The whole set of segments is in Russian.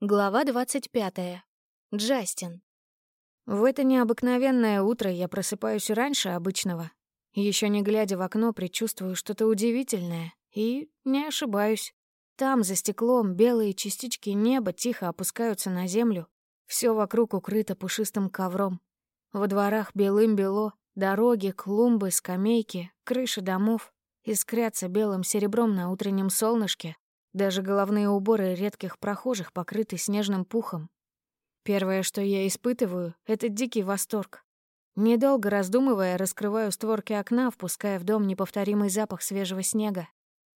Глава 25. Джастин. В это необыкновенное утро я просыпаюсь раньше обычного. Еще не глядя в окно, предчувствую что-то удивительное. И не ошибаюсь. Там, за стеклом, белые частички неба тихо опускаются на землю. Все вокруг укрыто пушистым ковром. Во дворах белым-бело, дороги, клумбы, скамейки, крыши домов искрятся белым серебром на утреннем солнышке, даже головные уборы редких прохожих покрыты снежным пухом. Первое, что я испытываю, — это дикий восторг. Недолго раздумывая, раскрываю створки окна, впуская в дом неповторимый запах свежего снега.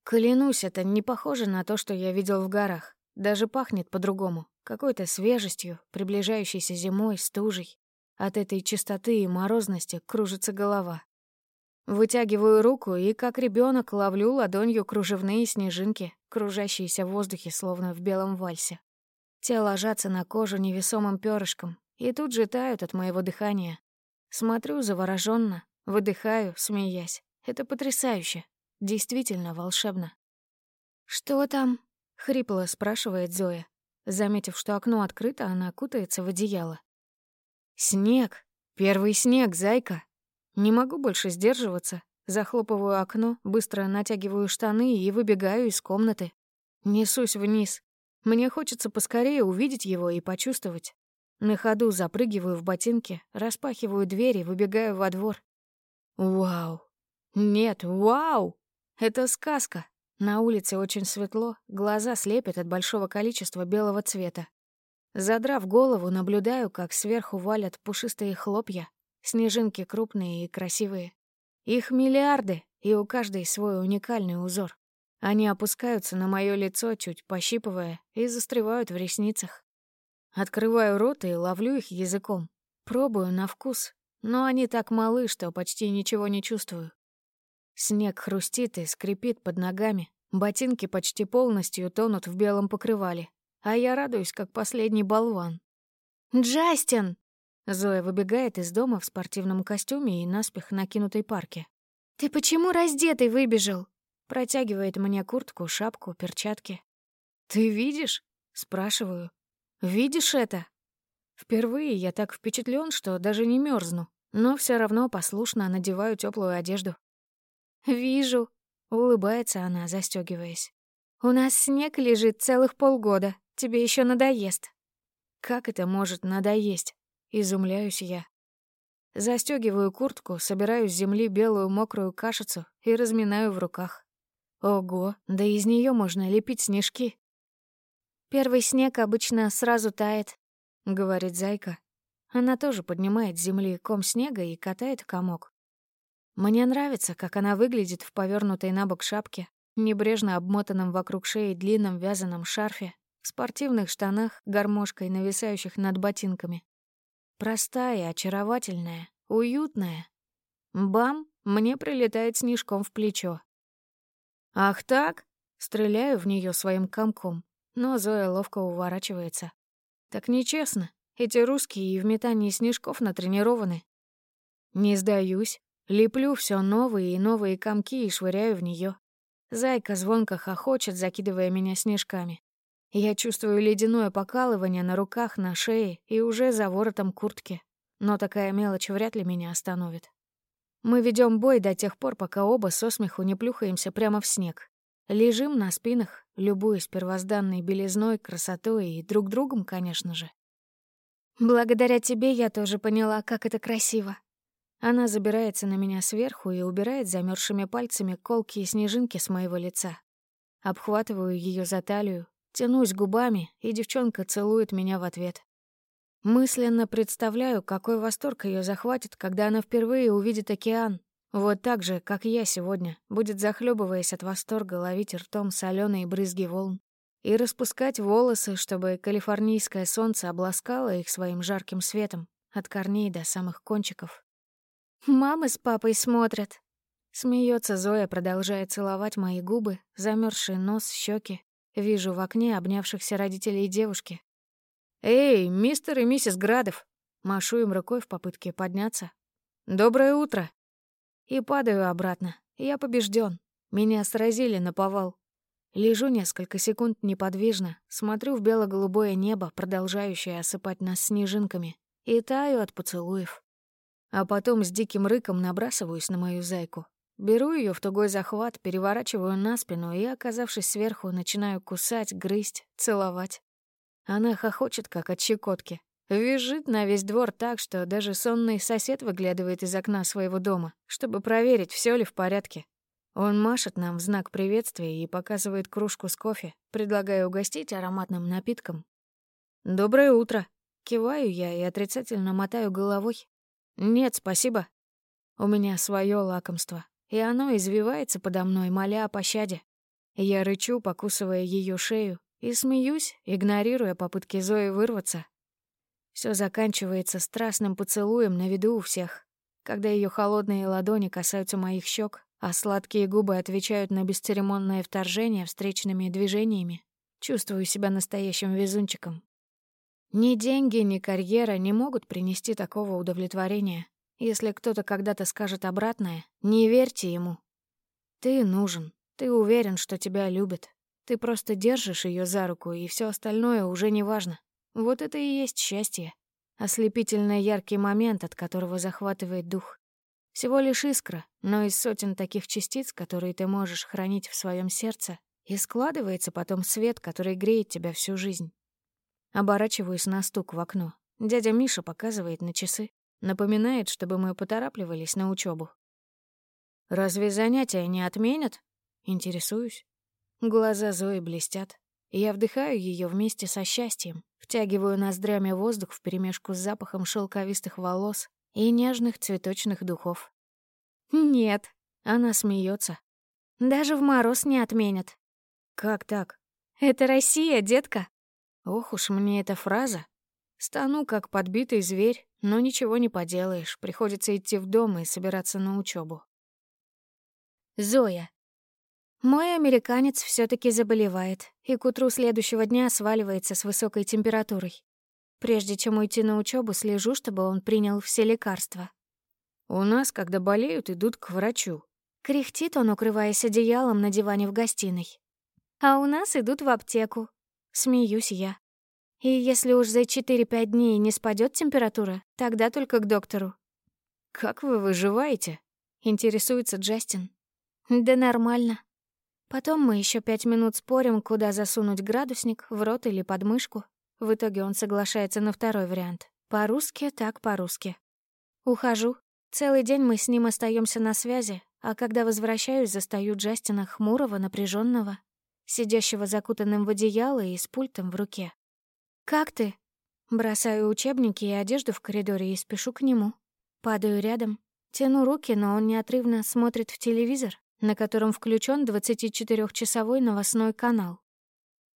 Клянусь, это не похоже на то, что я видел в горах. Даже пахнет по-другому, какой-то свежестью, приближающейся зимой, стужей. От этой чистоты и морозности кружится голова. Вытягиваю руку и, как ребенок, ловлю ладонью кружевные снежинки, кружащиеся в воздухе, словно в белом вальсе. Те ложатся на кожу невесомым перышком и тут же тают от моего дыхания. Смотрю завороженно, выдыхаю, смеясь. Это потрясающе, действительно волшебно. «Что там?» — хрипло спрашивает Зоя. Заметив, что окно открыто, она кутается в одеяло. «Снег! Первый снег, зайка!» Не могу больше сдерживаться. Захлопываю окно, быстро натягиваю штаны и выбегаю из комнаты. Несусь вниз. Мне хочется поскорее увидеть его и почувствовать. На ходу запрыгиваю в ботинки, распахиваю дверь и выбегаю во двор. Вау! Нет, вау! Это сказка. На улице очень светло, глаза слепят от большого количества белого цвета. Задрав голову, наблюдаю, как сверху валят пушистые хлопья, Снежинки крупные и красивые. Их миллиарды, и у каждой свой уникальный узор. Они опускаются на мое лицо, чуть пощипывая, и застревают в ресницах. Открываю рот и ловлю их языком. Пробую на вкус, но они так малы, что почти ничего не чувствую. Снег хрустит и скрипит под ногами. Ботинки почти полностью тонут в белом покрывале, а я радуюсь, как последний болван. «Джастин!» Зоя выбегает из дома в спортивном костюме и наспех накинутой парке. «Ты почему раздетый выбежал?» Протягивает мне куртку, шапку, перчатки. «Ты видишь?» — спрашиваю. «Видишь это?» Впервые я так впечатлен, что даже не мерзну, но все равно послушно надеваю теплую одежду. «Вижу», — улыбается она, застегиваясь. «У нас снег лежит целых полгода, тебе еще надоест». «Как это может надоесть?» Изумляюсь я. Застёгиваю куртку, собираю с земли белую мокрую кашицу и разминаю в руках. Ого, да из неё можно лепить снежки. Первый снег обычно сразу тает, говорит Зайка. Она тоже поднимает с земли ком снега и катает комок. Мне нравится, как она выглядит в повернутой на бок шапке, небрежно обмотанном вокруг шеи длинном вязаном шарфе, в спортивных штанах, гармошкой, нависающих над ботинками. Простая, очаровательная, уютная. Бам! Мне прилетает снежком в плечо. «Ах так?» Стреляю в нее своим комком, но Зоя ловко уворачивается. Так нечестно. Эти русские и в метании снежков натренированы. Не сдаюсь. Леплю все новые и новые комки и швыряю в нее. Зайка звонко хохочет, закидывая меня снежками. Я чувствую ледяное покалывание на руках, на шее и уже за воротом куртки. Но такая мелочь вряд ли меня остановит. Мы ведем бой до тех пор, пока оба со смеху не плюхаемся прямо в снег. Лежим на спинах, любуясь первозданной белизной, красотой и друг другом, конечно же. Благодаря тебе я тоже поняла, как это красиво. Она забирается на меня сверху и убирает замерзшими пальцами колкие снежинки с моего лица. Обхватываю ее за талию, Тянусь губами, и девчонка целует меня в ответ. Мысленно представляю, какой восторг ее захватит, когда она впервые увидит океан. Вот так же, как я сегодня, будет захлебываясь от восторга ловить ртом соленые брызги волн и распускать волосы, чтобы калифорнийское солнце обласкало их своим жарким светом от корней до самых кончиков. «Мама с папой смотрят», Смеется Зоя, продолжая целовать мои губы, замерзший нос, щеки, Вижу в окне обнявшихся родителей девушки. «Эй, мистер и миссис Градов!» Машу им рукой в попытке подняться. «Доброе утро!» И падаю обратно. Я побежден. Меня сразили на повал. Лежу несколько секунд неподвижно, смотрю в бело-голубое небо, продолжающее осыпать нас снежинками, и таю от поцелуев. А потом с диким рыком набрасываюсь на мою зайку. Беру ее в тугой захват, переворачиваю на спину и, оказавшись сверху, начинаю кусать, грызть, целовать. Она хохочет, как от щекотки. Визжит на весь двор так, что даже сонный сосед выглядывает из окна своего дома, чтобы проверить, все ли в порядке. Он машет нам в знак приветствия и показывает кружку с кофе, предлагая угостить ароматным напитком. «Доброе утро!» Киваю я и отрицательно мотаю головой. «Нет, спасибо. У меня свое лакомство, и оно извивается подо мной, моля о пощаде. Я рычу, покусывая ее шею, и смеюсь, игнорируя попытки Зои вырваться. Все заканчивается страстным поцелуем на виду у всех, когда ее холодные ладони касаются моих щек, а сладкие губы отвечают на бесцеремонное вторжение встречными движениями. Чувствую себя настоящим везунчиком. Ни деньги, ни карьера не могут принести такого удовлетворения. Если кто-то когда-то скажет обратное, не верьте ему. Ты нужен, ты уверен, что тебя любят. Ты просто держишь ее за руку, и все остальное уже не важно. Вот это и есть счастье. Ослепительно яркий момент, от которого захватывает дух. Всего лишь искра, но из сотен таких частиц, которые ты можешь хранить в своем сердце, и складывается потом свет, который греет тебя всю жизнь. Оборачиваюсь на стук в окно. Дядя Миша показывает на часы. Напоминает, чтобы мы поторапливались на учебу. «Разве занятия не отменят?» Интересуюсь. Глаза Зои блестят. Я вдыхаю ее вместе со счастьем, втягиваю ноздрями воздух вперемешку с запахом шелковистых волос и нежных цветочных духов. «Нет», — она смеется. «Даже в мороз не отменят». «Как так?» «Это Россия, детка». Ох уж мне эта фраза. Стану как подбитый зверь, но ничего не поделаешь, приходится идти в дом и собираться на учебу. Зоя. Мой американец все таки заболевает, и к утру следующего дня сваливается с высокой температурой. Прежде чем уйти на учебу, слежу, чтобы он принял все лекарства. У нас, когда болеют, идут к врачу. Кряхтит он, укрываясь одеялом на диване в гостиной. А у нас идут в аптеку. Смеюсь я. И если уж за 4-5 дней не спадет температура, тогда только к доктору. «Как вы выживаете?» — интересуется Джастин. «Да нормально. Потом мы еще пять минут спорим, куда засунуть градусник, в рот или под мышку. В итоге он соглашается на второй вариант. По-русски так по-русски. Ухожу. Целый день мы с ним остаемся на связи, а когда возвращаюсь, застаю Джастина хмурого, напряженного, сидящего закутанным в одеяло и с пультом в руке. «Как ты?» Бросаю учебники и одежду в коридоре и спешу к нему. Падаю рядом, тяну руки, но он неотрывно смотрит в телевизор, на котором включен 24-часовой новостной канал.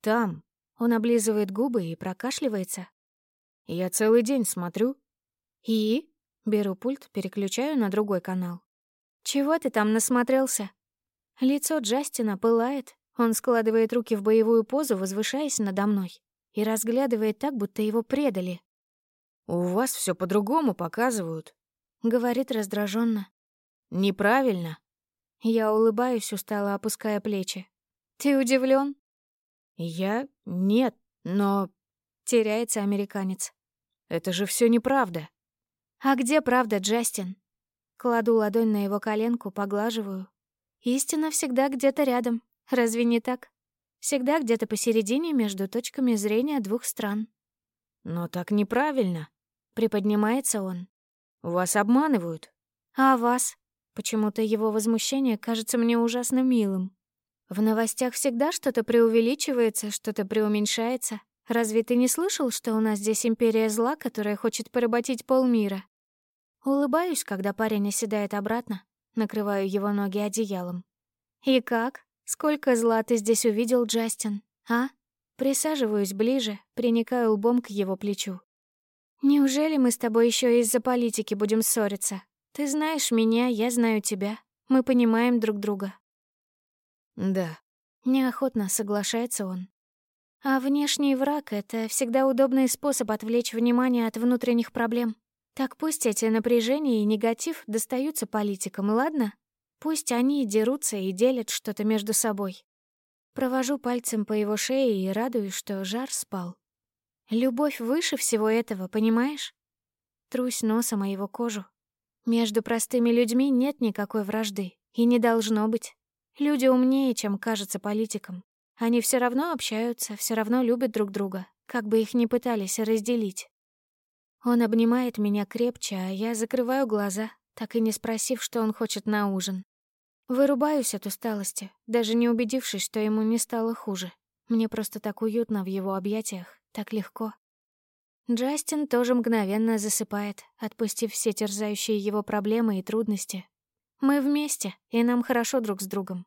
«Там», он облизывает губы и прокашливается. Я целый день смотрю. И? Беру пульт, переключаю на другой канал. Чего ты там насмотрелся? Лицо Джастина пылает. Он складывает руки в боевую позу, возвышаясь надо мной, и разглядывает так, будто его предали. «У вас все по-другому показывают», — говорит раздраженно. «Неправильно». Я улыбаюсь, устало опуская плечи. «Ты удивлен? «Я? Нет, но...» — теряется американец. «Это же все неправда». «А где правда, Джастин?» Кладу ладонь на его коленку, поглаживаю. «Истина всегда где-то рядом. Разве не так? Всегда где-то посередине между точками зрения двух стран». «Но так неправильно», — приподнимается он. «Вас обманывают». «А вас?» Почему-то его возмущение кажется мне ужасно милым. В новостях всегда что-то преувеличивается, что-то преуменьшается. Разве ты не слышал, что у нас здесь империя зла, которая хочет поработить полмира? Улыбаюсь, когда парень оседает обратно, накрываю его ноги одеялом. И как? Сколько зла ты здесь увидел, Джастин, а? Присаживаюсь ближе, приникаю лбом к его плечу. Неужели мы с тобой еще из-за политики будем ссориться? Ты знаешь меня, я знаю тебя. Мы понимаем друг друга. Да. Неохотно соглашается он. А внешний враг — это всегда удобный способ отвлечь внимание от внутренних проблем. Так пусть эти напряжения и негатив достаются политикам, ладно? Пусть они дерутся и делят что-то между собой. Провожу пальцем по его шее и радуюсь, что жар спал. Любовь выше всего этого, понимаешь? Трусь носом о его кожу. Между простыми людьми нет никакой вражды, и не должно быть. Люди умнее, чем кажется политикам. Они все равно общаются, все равно любят друг друга, как бы их ни пытались разделить. Он обнимает меня крепче, а я закрываю глаза, так и не спросив, что он хочет на ужин. Вырубаюсь от усталости, даже не убедившись, что ему не стало хуже. Мне просто так уютно в его объятиях, так легко. Джастин тоже мгновенно засыпает, отпустив все терзающие его проблемы и трудности. Мы вместе, и нам хорошо друг с другом.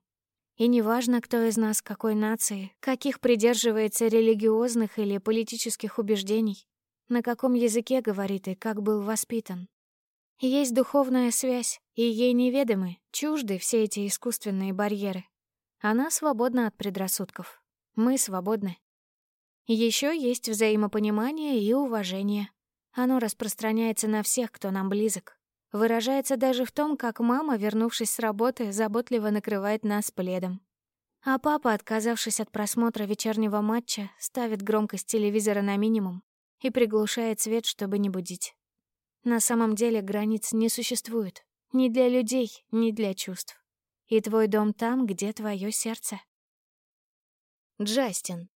И неважно, кто из нас какой нации, каких придерживается религиозных или политических убеждений, на каком языке говорит и как был воспитан. Есть духовная связь, и ей неведомы, чужды все эти искусственные барьеры. Она свободна от предрассудков. Мы свободны. Еще есть взаимопонимание и уважение. Оно распространяется на всех, кто нам близок. Выражается даже в том, как мама, вернувшись с работы, заботливо накрывает нас пледом. А папа, отказавшись от просмотра вечернего матча, ставит громкость телевизора на минимум и приглушает свет, чтобы не будить. На самом деле границ не существует. Ни для людей, ни для чувств. И твой дом там, где твое сердце. Джастин.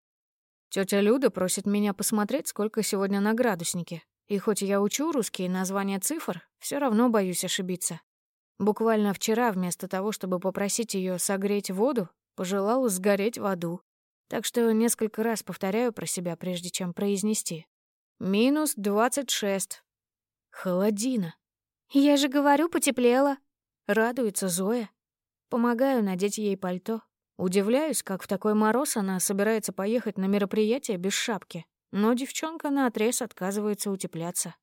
Тетя Люда просит меня посмотреть, сколько сегодня на градуснике. И хоть я учу русские названия цифр, все равно боюсь ошибиться. Буквально вчера, вместо того, чтобы попросить ее согреть воду, пожелал сгореть в аду. Так что несколько раз повторяю про себя, прежде чем произнести. Минус двадцать шесть. Холодина. Я же говорю, потеплело. Радуется Зоя. Помогаю надеть ей пальто. Удивляюсь, как в такой мороз она собирается поехать на мероприятие без шапки. Но девчонка наотрез отказывается утепляться.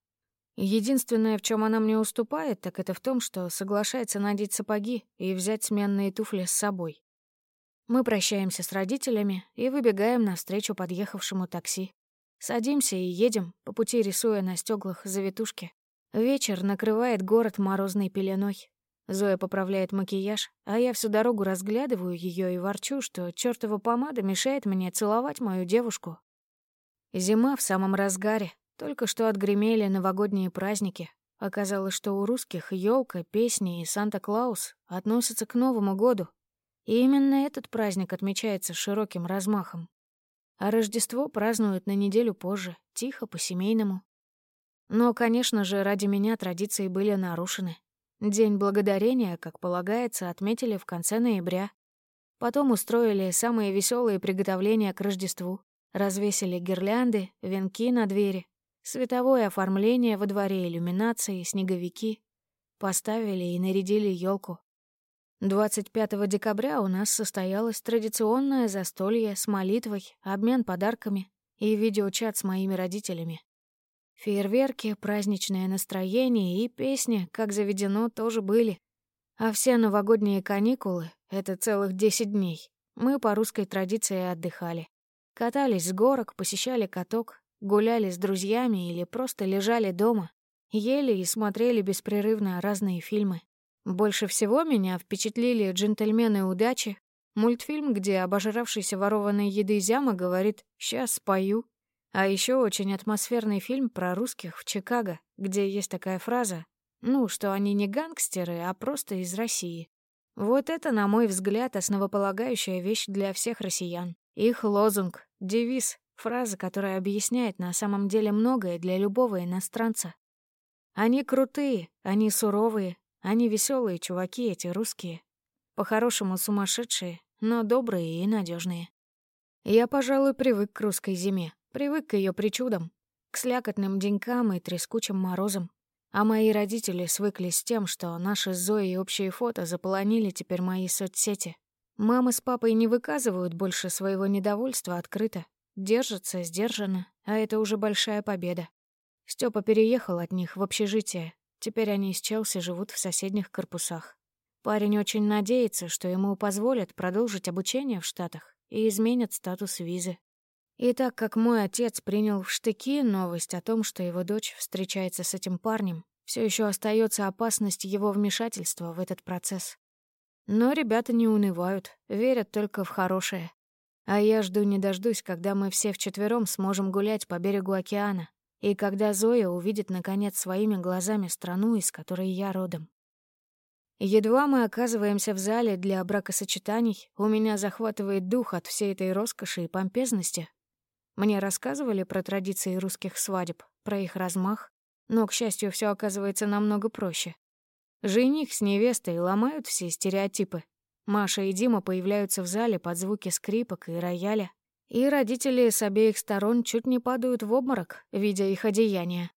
Единственное, в чем она мне уступает, так это в том, что соглашается надеть сапоги и взять сменные туфли с собой. Мы прощаемся с родителями и выбегаем навстречу подъехавшему такси. Садимся и едем, по пути рисуя на стеглах завитушки. Вечер накрывает город морозной пеленой. Зоя поправляет макияж, а я всю дорогу разглядываю ее и ворчу, что чертова помада мешает мне целовать мою девушку. Зима в самом разгаре, только что отгремели новогодние праздники. Оказалось, что у русских елка, песни и Санта-Клаус относятся к Новому году. И именно этот праздник отмечается широким размахом. А Рождество празднуют на неделю позже, тихо, по-семейному. Но, конечно же, ради меня традиции были нарушены. День благодарения, как полагается, отметили в конце ноября. Потом устроили самые веселые приготовления к Рождеству. Развесили гирлянды, венки на двери, световое оформление во дворе, иллюминации, снеговики. Поставили и нарядили елку. 25 декабря у нас состоялось традиционное застолье с молитвой, обмен подарками и видеочат с моими родителями. Фейерверки, праздничное настроение и песни, как заведено, тоже были. А все новогодние каникулы — это целых 10 дней. Мы по русской традиции отдыхали. Катались с горок, посещали каток, гуляли с друзьями или просто лежали дома, ели и смотрели беспрерывно разные фильмы. Больше всего меня впечатлили «Джентльмены удачи», мультфильм, где обожравшийся ворованной еды Зяма говорит «Сейчас спою», а еще очень атмосферный фильм про русских в Чикаго, где есть такая фраза, ну, что они не гангстеры, а просто из России. Вот это, на мой взгляд, основополагающая вещь для всех россиян. Их лозунг, девиз, фраза, которая объясняет на самом деле многое для любого иностранца. Они крутые, они суровые, они веселые чуваки эти русские. По-хорошему сумасшедшие, но добрые и надежные. Я, пожалуй, привык к русской зиме. Привык к ее причудам, к слякотным денькам и трескучим морозам. А мои родители свыклись с тем, что наши с Зоей общие фото заполонили теперь мои соцсети. Мама с папой не выказывают больше своего недовольства открыто, держатся сдержанно, а это уже большая победа. Степа переехал от них в общежитие, теперь они с Челси живут в соседних корпусах. Парень очень надеется, что ему позволят продолжить обучение в Штатах и изменят статус визы. И так как мой отец принял в штыки новость о том, что его дочь встречается с этим парнем, все еще остается опасность его вмешательства в этот процесс. Но ребята не унывают, верят только в хорошее. А я жду не дождусь, когда мы все вчетвером сможем гулять по берегу океана, и когда Зоя увидит, наконец, своими глазами страну, из которой я родом. Едва мы оказываемся в зале для бракосочетаний, у меня захватывает дух от всей этой роскоши и помпезности. Мне рассказывали про традиции русских свадеб, про их размах, но, к счастью, все оказывается намного проще. Жених с невестой ломают все стереотипы. Маша и Дима появляются в зале под звуки скрипок и рояля, и родители с обеих сторон чуть не падают в обморок, видя их одеяния.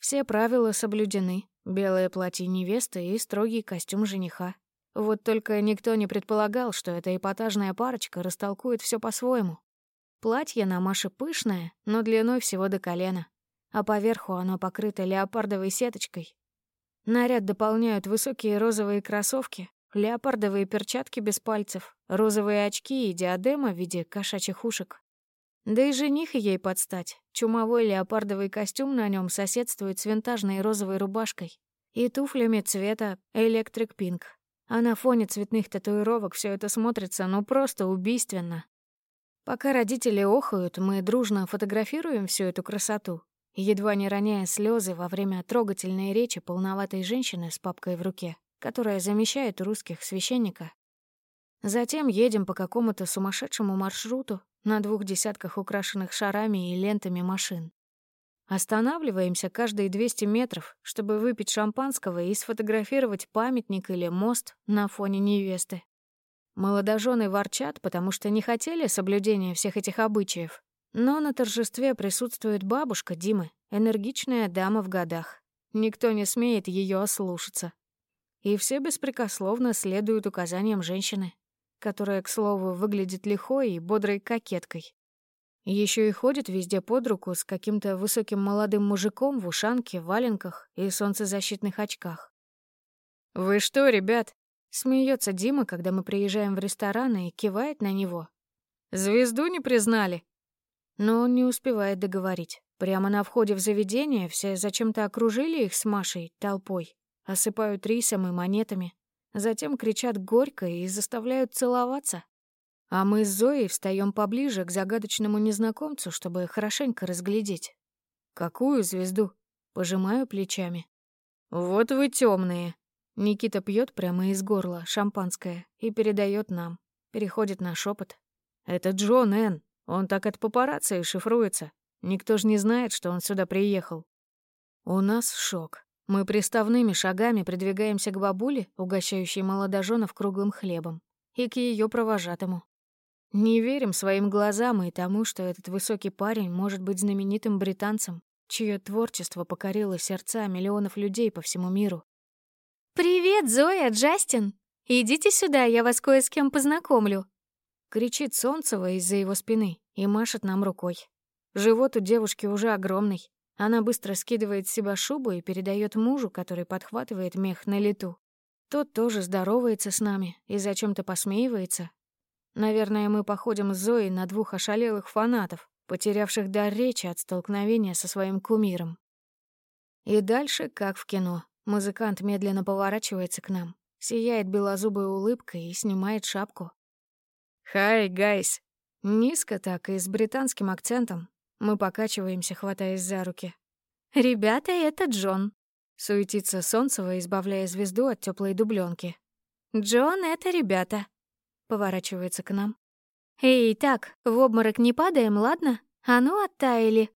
Все правила соблюдены, Белое платье невесты и строгий костюм жениха. Вот только никто не предполагал, что эта эпатажная парочка растолкует все по-своему. Платье на Маше пышное, но длиной всего до колена, а поверху оно покрыто леопардовой сеточкой. Наряд дополняют высокие розовые кроссовки, леопардовые перчатки без пальцев, розовые очки и диадема в виде кошачьих ушек. Да и жених ей подстать. Чумовой леопардовый костюм на нем соседствует с винтажной розовой рубашкой и туфлями цвета Electric Pink. А на фоне цветных татуировок все это смотрится ну просто убийственно. Пока родители охают, мы дружно фотографируем всю эту красоту, едва не роняя слезы во время трогательной речи полноватой женщины с папкой в руке, которая замещает русских священника. Затем едем по какому-то сумасшедшему маршруту, на двух десятках украшенных шарами и лентами машин. Останавливаемся каждые 200 метров, чтобы выпить шампанского и сфотографировать памятник или мост на фоне невесты. Молодожены ворчат, потому что не хотели соблюдения всех этих обычаев. Но на торжестве присутствует бабушка Димы, энергичная дама в годах. Никто не смеет ее ослушаться. И все беспрекословно следуют указаниям женщины которая, к слову, выглядит лихой и бодрой кокеткой. Еще и ходит везде под руку с каким-то высоким молодым мужиком в ушанке, валенках и солнцезащитных очках. «Вы что, ребят?» — смеется Дима, когда мы приезжаем в ресторан и кивает на него. «Звезду не признали?» Но он не успевает договорить. Прямо на входе в заведение все зачем-то окружили их с Машей толпой, осыпают рисом и монетами. Затем кричат горько и заставляют целоваться. А мы с Зоей встаем поближе к загадочному незнакомцу, чтобы хорошенько разглядеть. Какую звезду? Пожимаю плечами. Вот вы темные. Никита пьет прямо из горла шампанское и передает нам. Переходит на шепот. Это Джон Н. Он так от папарацци шифруется. Никто ж не знает, что он сюда приехал. У нас шок. Мы приставными шагами придвигаемся к бабуле, угощающей молодоженов круглым хлебом, и к ее провожатому. Не верим своим глазам и тому, что этот высокий парень может быть знаменитым британцем, чье творчество покорило сердца миллионов людей по всему миру. «Привет, Зоя, Джастин! Идите сюда, я вас кое с кем познакомлю!» Кричит Солнцева из-за его спины и машет нам рукой. Живот у девушки уже огромный, она быстро скидывает с себя шубу и передает мужу, который подхватывает мех на лету. Тот тоже здоровается с нами и зачем-то посмеивается. Наверное, мы походим с Зоей на двух ошалелых фанатов, потерявших дар речи от столкновения со своим кумиром. И дальше, как в кино, музыкант медленно поворачивается к нам, сияет белозубой улыбкой и снимает шапку. «Hi, guys!» Низко так и с британским акцентом, мы покачиваемся, хватаясь за руки. «Ребята, это Джон», — суетится Солнцева, избавляя звезду от теплой дубленки. «Джон, это ребята», — поворачивается к нам. «Эй, так, в обморок не падаем, ладно? А ну, оттаяли».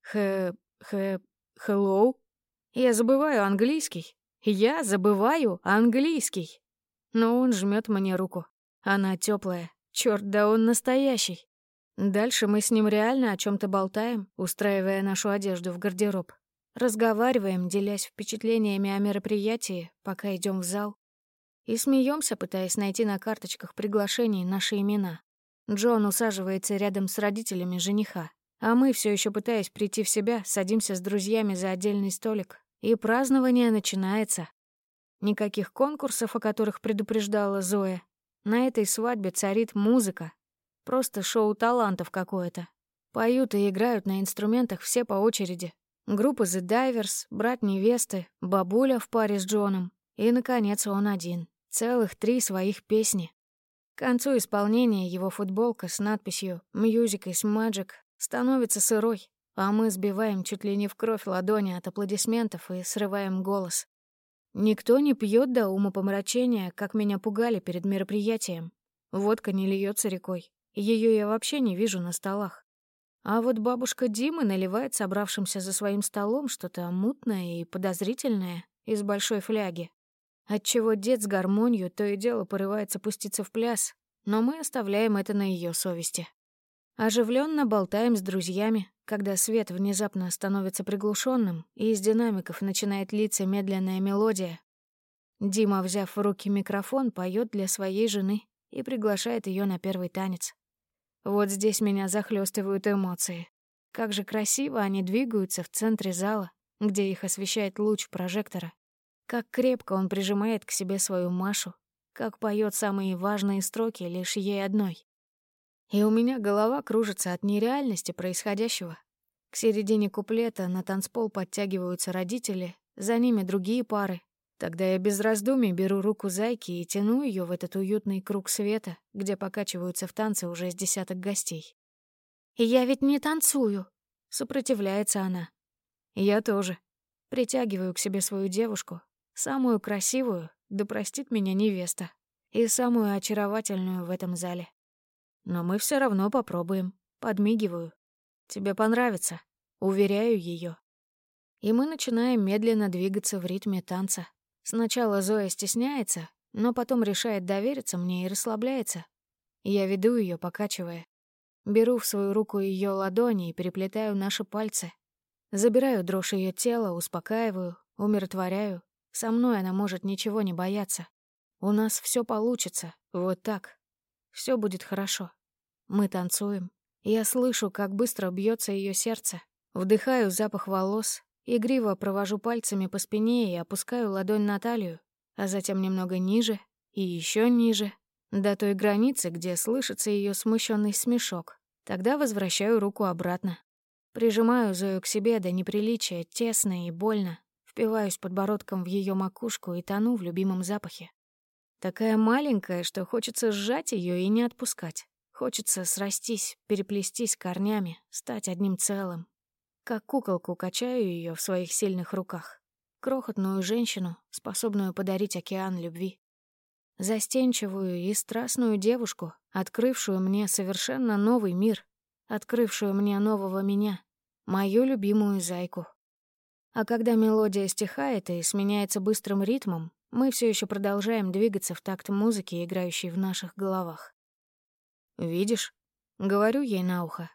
«He... he... hello?» Я забываю английский. Я забываю английский. Но он жмет мне руку. Она теплая. Черт, да он настоящий. Дальше мы с ним реально о чем то болтаем, устраивая нашу одежду в гардероб. Разговариваем, делясь впечатлениями о мероприятии, пока идем в зал. И смеемся, пытаясь найти на карточках приглашений наши имена. Джон усаживается рядом с родителями жениха, а мы, все еще пытаясь прийти в себя, садимся с друзьями за отдельный столик. И празднование начинается. Никаких конкурсов, о которых предупреждала Зоя. На этой свадьбе царит музыка, Просто шоу талантов какое-то. Поют и играют на инструментах все по очереди. Группа The Divers, брат невесты, бабуля в паре с Джоном. И, наконец, он один. Целых три своих песни. К концу исполнения его футболка с надписью «Music is Magic» становится сырой, а мы сбиваем чуть ли не в кровь ладони от аплодисментов и срываем голос. Никто не пьет до ума помрачения, как меня пугали перед мероприятием. Водка не льется рекой. Ее я вообще не вижу на столах. А вот бабушка Димы наливает собравшимся за своим столом что-то мутное и подозрительное из большой фляги. Отчего дед с гармонью то и дело порывается пуститься в пляс, но мы оставляем это на ее совести. Оживленно болтаем с друзьями, когда свет внезапно становится приглушенным, и из динамиков начинает литься медленная мелодия. Дима, взяв в руки микрофон, поет для своей жены и приглашает ее на первый танец. Вот здесь меня захлестывают эмоции. Как же красиво они двигаются в центре зала, где их освещает луч прожектора. Как крепко он прижимает к себе свою Машу, как поет самые важные строки лишь ей одной. И у меня голова кружится от нереальности происходящего. К середине куплета на танцпол подтягиваются родители, за ними другие пары. Тогда я без раздумий беру руку зайки и тяну ее в этот уютный круг света, где покачиваются в танце уже с десяток гостей. «Я ведь не танцую!» — сопротивляется она. «Я тоже. Притягиваю к себе свою девушку, самую красивую, да простит меня невеста, и самую очаровательную в этом зале. Но мы все равно попробуем. Подмигиваю. Тебе понравится. Уверяю ее. И мы начинаем медленно двигаться в ритме танца. Сначала Зоя стесняется, но потом решает довериться мне и расслабляется. Я веду ее, покачивая. Беру в свою руку ее ладони и переплетаю наши пальцы. Забираю дрожь ее тела, успокаиваю, умиротворяю. Со мной она может ничего не бояться. У нас все получится, вот так. Все будет хорошо. Мы танцуем. Я слышу, как быстро бьется ее сердце. Вдыхаю запах волос, игриво провожу пальцами по спине и опускаю ладонь на талию, а затем немного ниже и еще ниже, до той границы, где слышится ее смущенный смешок. Тогда возвращаю руку обратно. Прижимаю Зою к себе до неприличия, тесно и больно. Впиваюсь подбородком в ее макушку и тону в любимом запахе. Такая маленькая, что хочется сжать ее и не отпускать. Хочется срастись, переплестись корнями, стать одним целым. Как куколку качаю ее в своих сильных руках. Крохотную женщину, способную подарить океан любви. Застенчивую и страстную девушку, открывшую мне совершенно новый мир, открывшую мне нового меня, мою любимую зайку. А когда мелодия стихает и сменяется быстрым ритмом, мы все еще продолжаем двигаться в такт музыки, играющей в наших головах. «Видишь?» — говорю ей на ухо.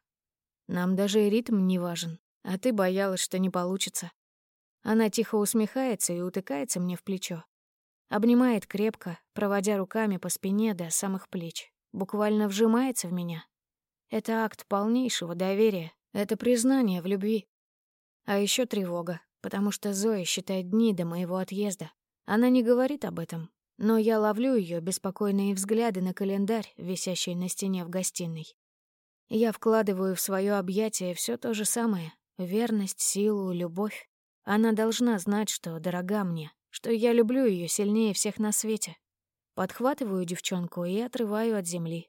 «Нам даже ритм не важен, а ты боялась, что не получится». Она тихо усмехается и утыкается мне в плечо. Обнимает крепко, проводя руками по спине до самых плеч. Буквально вжимается в меня. Это акт полнейшего доверия, это признание в любви. А еще тревога, потому что Зоя считает дни до моего отъезда. Она не говорит об этом, но я ловлю ее беспокойные взгляды на календарь, висящий на стене в гостиной. Я вкладываю в свое объятие все то же самое — верность, силу, любовь. Она должна знать, что дорога мне, что я люблю ее сильнее всех на свете. Подхватываю девчонку и отрываю от земли.